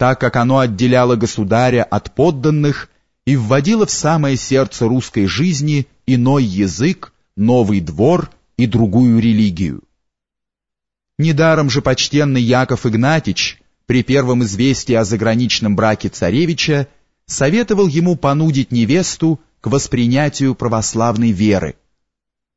так как оно отделяло государя от подданных и вводило в самое сердце русской жизни иной язык, новый двор и другую религию. Недаром же почтенный Яков Игнатьич при первом известии о заграничном браке царевича советовал ему понудить невесту к воспринятию православной веры,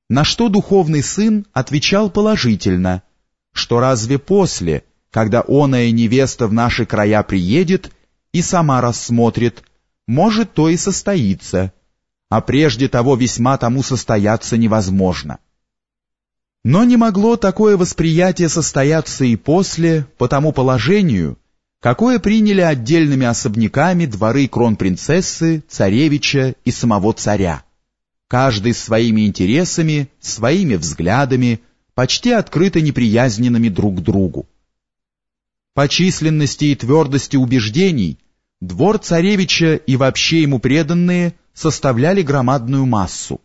на что духовный сын отвечал положительно, что разве после, когда оная невеста в наши края приедет и сама рассмотрит, может, то и состоится, а прежде того весьма тому состояться невозможно. Но не могло такое восприятие состояться и после, по тому положению, какое приняли отдельными особняками дворы кронпринцессы, царевича и самого царя, каждый своими интересами, своими взглядами, почти открыто неприязненными друг к другу. По численности и твердости убеждений двор царевича и вообще ему преданные составляли громадную массу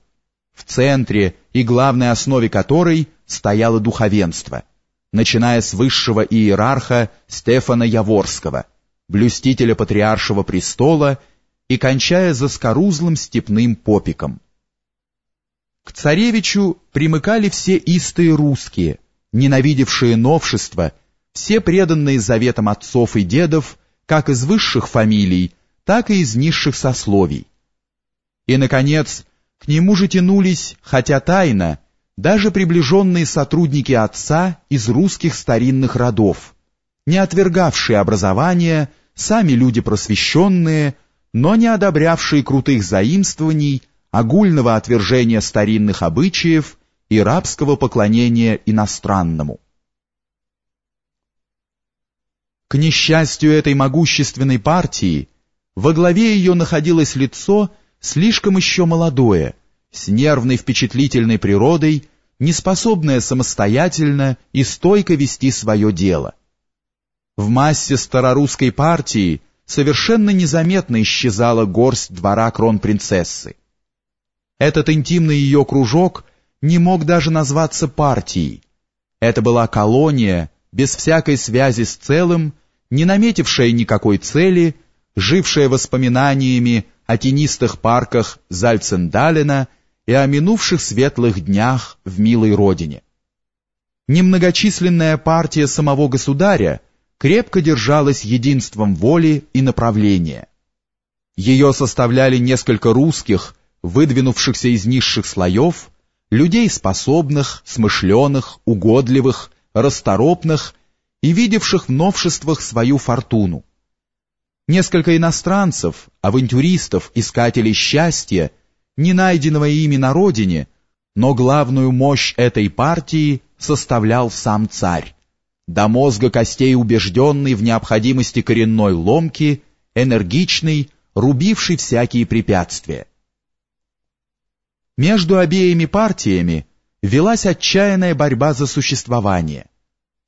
в центре и главной основе которой стояло духовенство, начиная с высшего иерарха Стефана Яворского, блюстителя патриаршего престола, и кончая заскорузлым степным попиком. К царевичу примыкали все истые русские, ненавидевшие новшества, все преданные заветам отцов и дедов, как из высших фамилий, так и из низших сословий. И, наконец, к нему же тянулись, хотя тайно, даже приближенные сотрудники отца из русских старинных родов, не отвергавшие образование, сами люди просвещенные, но не одобрявшие крутых заимствований, огульного отвержения старинных обычаев и рабского поклонения иностранному. К несчастью этой могущественной партии, во главе ее находилось лицо, слишком еще молодое, с нервной впечатлительной природой, не способное самостоятельно и стойко вести свое дело. В массе старорусской партии совершенно незаметно исчезала горсть двора кронпринцессы. Этот интимный ее кружок не мог даже назваться партией. Это была колония, без всякой связи с целым, не наметившая никакой цели, жившая воспоминаниями о тенистых парках Зальцендалена и о минувших светлых днях в милой родине. Немногочисленная партия самого государя крепко держалась единством воли и направления. Ее составляли несколько русских, выдвинувшихся из низших слоев, людей способных, смышленых, угодливых, расторопных и видевших в новшествах свою фортуну. Несколько иностранцев, авантюристов, искателей счастья, не найденного ими на родине, но главную мощь этой партии составлял сам царь, до мозга костей убежденный в необходимости коренной ломки, энергичный, рубивший всякие препятствия. Между обеими партиями велась отчаянная борьба за существование.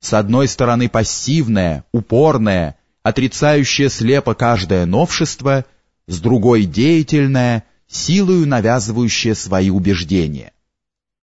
С одной стороны пассивная, упорная, отрицающая слепо каждое новшество, с другой деятельная, силою навязывающая свои убеждения.